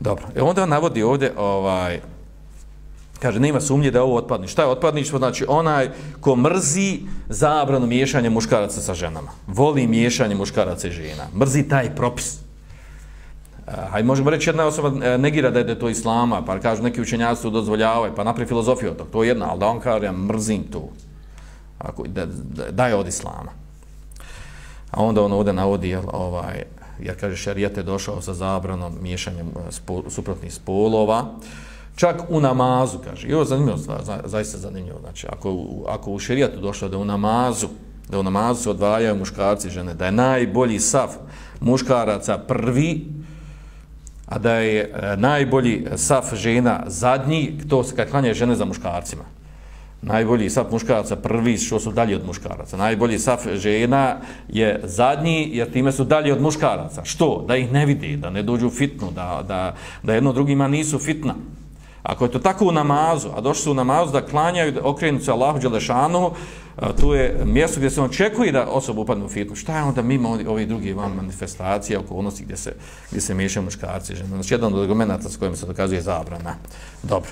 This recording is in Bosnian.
Dobro. E onda navodi ovdje, ovaj, kaže, nema sumnje da je ovo otpadništvo. Šta je otpadništvo? Znači, onaj ko mrzi zabranu miješanja muškaraca sa ženama. Voli miješanje muškaraca i žena. Mrzi taj propis. Eh, Aj možemo reći, jedna osoba eh, negira da je to islama, pa kažu neki učenjaci to dozvoljavaju, pa napravi filozofiju od toga. To je jedna, ali da on kaže, ja mrzim to. Ako, da, da, da je od islama. A onda on ovdje navodi, jel, ovaj, jer kaže šerijat je došao sa zabranom miješanjem e, spo, suprotnih spolova, čak u namazu, kaže, i ovo je zanimljivo, za, zaista zanimljivo, znači, ako, ako u šerijatu došlo da u namazu, da u namazu se odvajaju muškarci i žene, da je najbolji saf muškaraca prvi, a da je e, najbolji saf žena zadnji, to se kad klanje žene za muškarcima najbolji saf muškaraca prvi što su dalje od muškaraca. Najbolji saf žena je zadnji jer time su dalje od muškaraca. Što? Da ih ne vidi, da ne dođu fitnu, da, da, da jedno drugima nisu fitna. Ako je to tako u namazu, a došli su u namazu da klanjaju, da okrenu se Allahu Đelešanu, tu je mjesto gdje se očekuje da osoba upadne u fitnu. Šta je onda mimo ovi drugi van manifestacije, okolnosti gdje se, gdje se miješaju muškarci i žene? Znači, jedan od argumenta s kojim se dokazuje zabrana. Dobro.